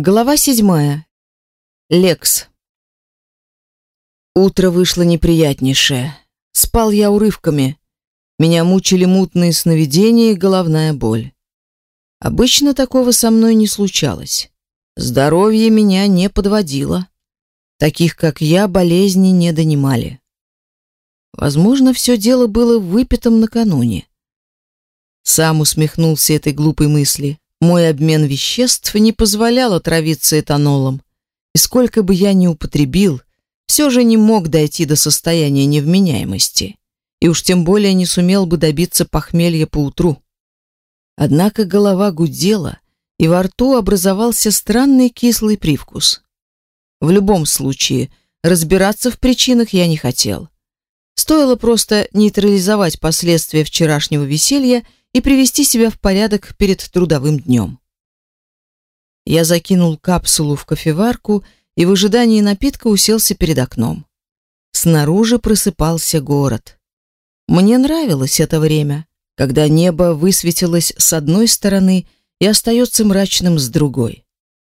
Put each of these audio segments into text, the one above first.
Глава седьмая. Лекс. Утро вышло неприятнейшее. Спал я урывками. Меня мучили мутные сновидения и головная боль. Обычно такого со мной не случалось. Здоровье меня не подводило. Таких, как я, болезни не донимали. Возможно, все дело было выпитом накануне. Сам усмехнулся этой глупой мысли. Мой обмен веществ не позволял отравиться этанолом. И сколько бы я ни употребил, все же не мог дойти до состояния невменяемости. И уж тем более не сумел бы добиться похмелья по утру. Однако голова гудела, и во рту образовался странный кислый привкус. В любом случае, разбираться в причинах я не хотел. Стоило просто нейтрализовать последствия вчерашнего веселья и привести себя в порядок перед трудовым днем. Я закинул капсулу в кофеварку и в ожидании напитка уселся перед окном. Снаружи просыпался город. Мне нравилось это время, когда небо высветилось с одной стороны и остается мрачным с другой.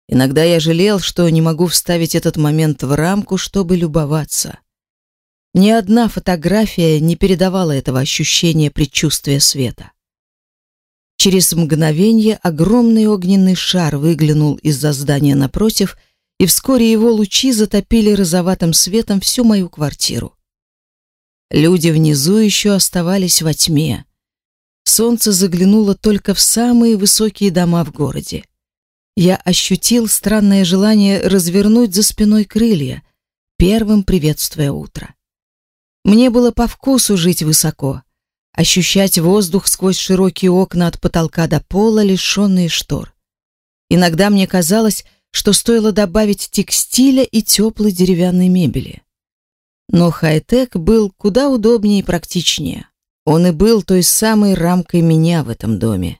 Иногда я жалел, что не могу вставить этот момент в рамку, чтобы любоваться. Ни одна фотография не передавала этого ощущения предчувствия света. Через мгновение огромный огненный шар выглянул из-за здания напротив, и вскоре его лучи затопили розоватым светом всю мою квартиру. Люди внизу еще оставались во тьме. Солнце заглянуло только в самые высокие дома в городе. Я ощутил странное желание развернуть за спиной крылья, первым приветствуя утро. Мне было по вкусу жить высоко, ощущать воздух сквозь широкие окна от потолка до пола, лишенные штор. Иногда мне казалось, что стоило добавить текстиля и теплой деревянной мебели. Но хай-тек был куда удобнее и практичнее. Он и был той самой рамкой меня в этом доме.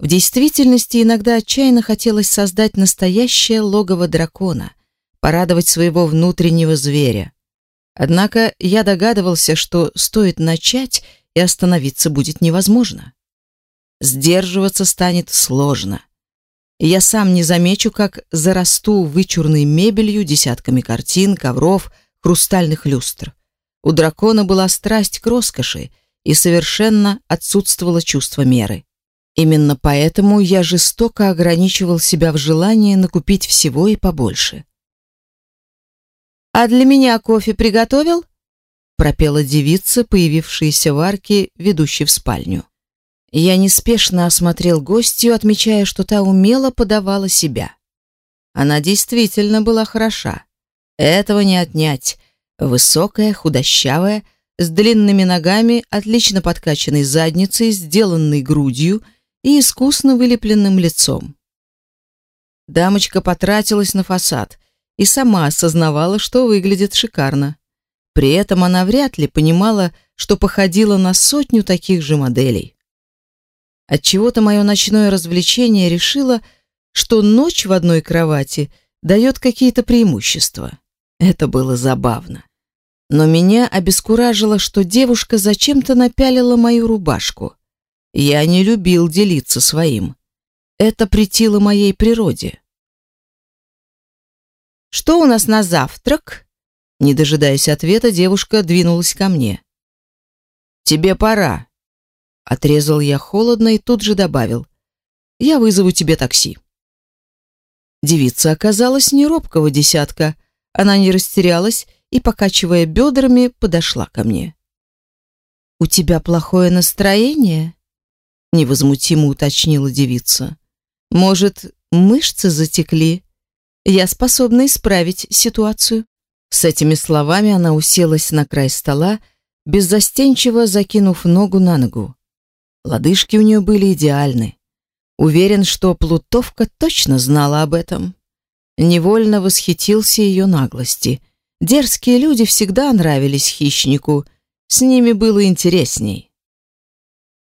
В действительности иногда отчаянно хотелось создать настоящее логово дракона, порадовать своего внутреннего зверя, Однако я догадывался, что стоит начать, и остановиться будет невозможно. Сдерживаться станет сложно. Я сам не замечу, как зарасту вычурной мебелью, десятками картин, ковров, хрустальных люстр. У дракона была страсть к роскоши, и совершенно отсутствовало чувство меры. Именно поэтому я жестоко ограничивал себя в желании накупить всего и побольше. «А для меня кофе приготовил?» пропела девица, появившаяся в арке, ведущей в спальню. Я неспешно осмотрел гостью, отмечая, что та умело подавала себя. Она действительно была хороша. Этого не отнять. Высокая, худощавая, с длинными ногами, отлично подкачанной задницей, сделанной грудью и искусно вылепленным лицом. Дамочка потратилась на фасад, и сама осознавала, что выглядит шикарно. При этом она вряд ли понимала, что походила на сотню таких же моделей. Отчего-то мое ночное развлечение решило, что ночь в одной кровати дает какие-то преимущества. Это было забавно. Но меня обескуражило, что девушка зачем-то напялила мою рубашку. Я не любил делиться своим. Это претило моей природе. Что у нас на завтрак? Не дожидаясь ответа, девушка двинулась ко мне. Тебе пора, отрезал я холодно и тут же добавил: Я вызову тебе такси. Девица оказалась не робкого десятка. Она не растерялась и, покачивая бедрами, подошла ко мне. «У тебя плохое настроение?» Невозмутимо уточнила девица. «Может, мышцы затекли?» Я способна исправить ситуацию. С этими словами она уселась на край стола, беззастенчиво закинув ногу на ногу. Лодыжки у нее были идеальны. Уверен, что Плутовка точно знала об этом. Невольно восхитился ее наглости. Дерзкие люди всегда нравились хищнику, с ними было интересней.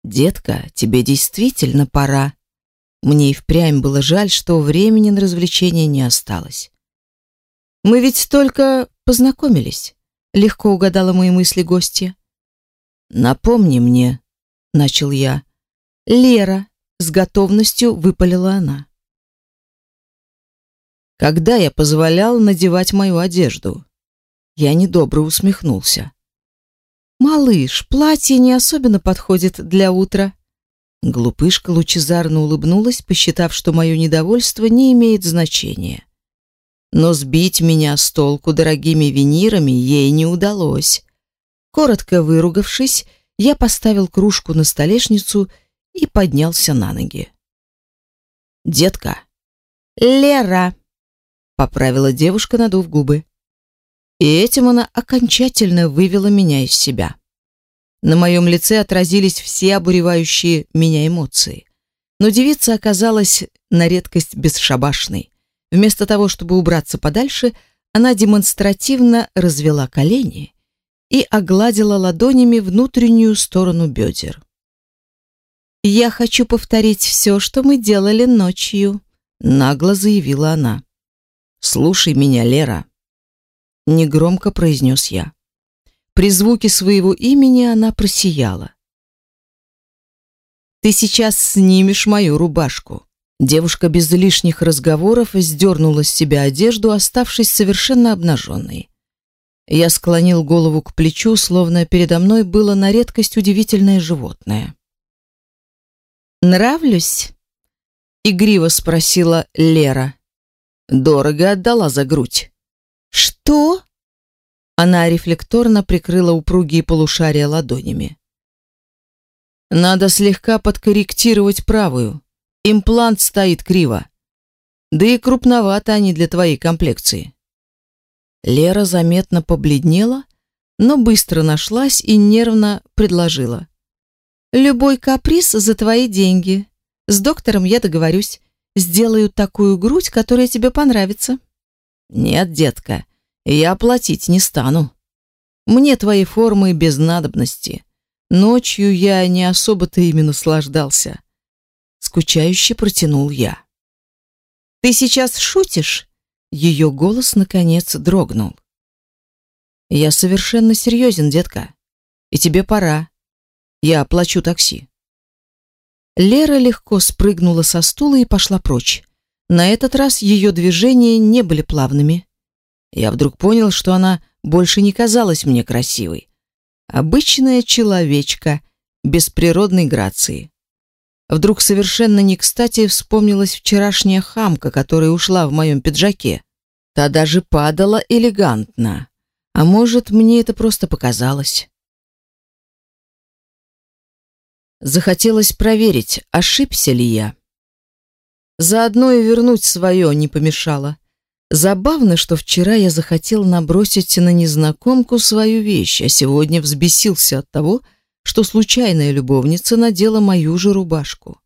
«Детка, тебе действительно пора», мне и впрямь было жаль, что времени на развлечения не осталось. «Мы ведь только познакомились», — легко угадала мои мысли гостья. «Напомни мне», — начал я. «Лера», — с готовностью выпалила она. Когда я позволял надевать мою одежду? Я недобро усмехнулся. «Малыш, платье не особенно подходит для утра». Глупышка лучезарно улыбнулась, посчитав, что мое недовольство не имеет значения. Но сбить меня с толку дорогими винирами ей не удалось. Коротко выругавшись, я поставил кружку на столешницу и поднялся на ноги. «Детка!» «Лера!» — поправила девушка, надув губы. И этим она окончательно вывела меня из себя. На моем лице отразились все обуревающие меня эмоции. Но девица оказалась на редкость бесшабашной. Вместо того, чтобы убраться подальше, она демонстративно развела колени и огладила ладонями внутреннюю сторону бедер. «Я хочу повторить все, что мы делали ночью», — нагло заявила она. «Слушай меня, Лера», — негромко произнес я. При звуке своего имени она просияла. «Ты сейчас снимешь мою рубашку». Девушка без лишних разговоров сдернула с себя одежду, оставшись совершенно обнаженной. Я склонил голову к плечу, словно передо мной было на редкость удивительное животное. «Нравлюсь?» — игриво спросила Лера. Дорого отдала за грудь. «Что?» Она рефлекторно прикрыла упругие полушария ладонями. «Надо слегка подкорректировать правую. Имплант стоит криво. Да и крупновато они для твоей комплекции». Лера заметно побледнела, но быстро нашлась и нервно предложила. Любой каприз за твои деньги. С доктором я договорюсь. Сделаю такую грудь, которая тебе понравится. Нет, детка, я платить не стану. Мне твои формы без надобности. Ночью я не особо-то ими наслаждался. Скучающе протянул я. Ты сейчас шутишь? Ее голос наконец дрогнул. Я совершенно серьезен, детка. И тебе пора. Я оплачу такси. Лера легко спрыгнула со стула и пошла прочь. На этот раз ее движения не были плавными. Я вдруг понял, что она больше не казалась мне красивой. Обычная человечка, без природной грации. Вдруг совершенно не кстати вспомнилась вчерашняя хамка, которая ушла в моем пиджаке. Та даже падала элегантно. А может, мне это просто показалось. Захотелось проверить, ошибся ли я. Заодно и вернуть свое не помешало. Забавно, что вчера я захотел набросить на незнакомку свою вещь, а сегодня взбесился от того, что случайная любовница надела мою же рубашку.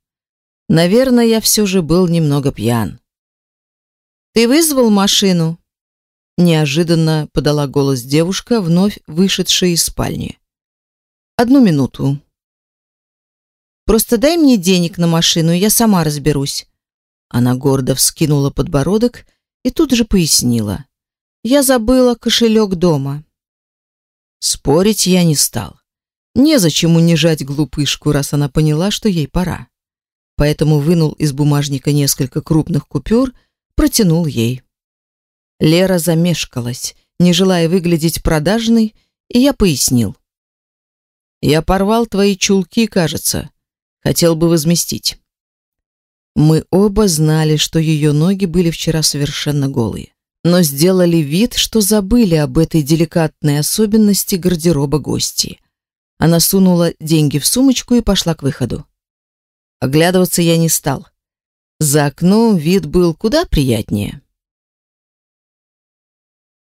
Наверное, я все же был немного пьян. «Ты вызвал машину?» Неожиданно подала голос девушка, вновь вышедшая из спальни. «Одну минуту», Просто дай мне денег на машину, и я сама разберусь. Она гордо вскинула подбородок и тут же пояснила: "Я забыла кошелек дома". Спорить я не стал. Незачем унижать глупышку, раз она поняла, что ей пора. Поэтому вынул из бумажника несколько крупных купюр, протянул ей. Лера замешкалась, не желая выглядеть продажной, и я пояснил. «Я порвал твои чулки, кажется. Хотел бы возместить. Мы оба знали, что ее ноги были вчера совершенно голые, но сделали вид, что забыли об этой деликатной особенности гардероба гостей. Она сунула деньги в сумочку и пошла к выходу. Оглядываться я не стал. За окном вид был куда приятнее.